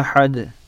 أحد.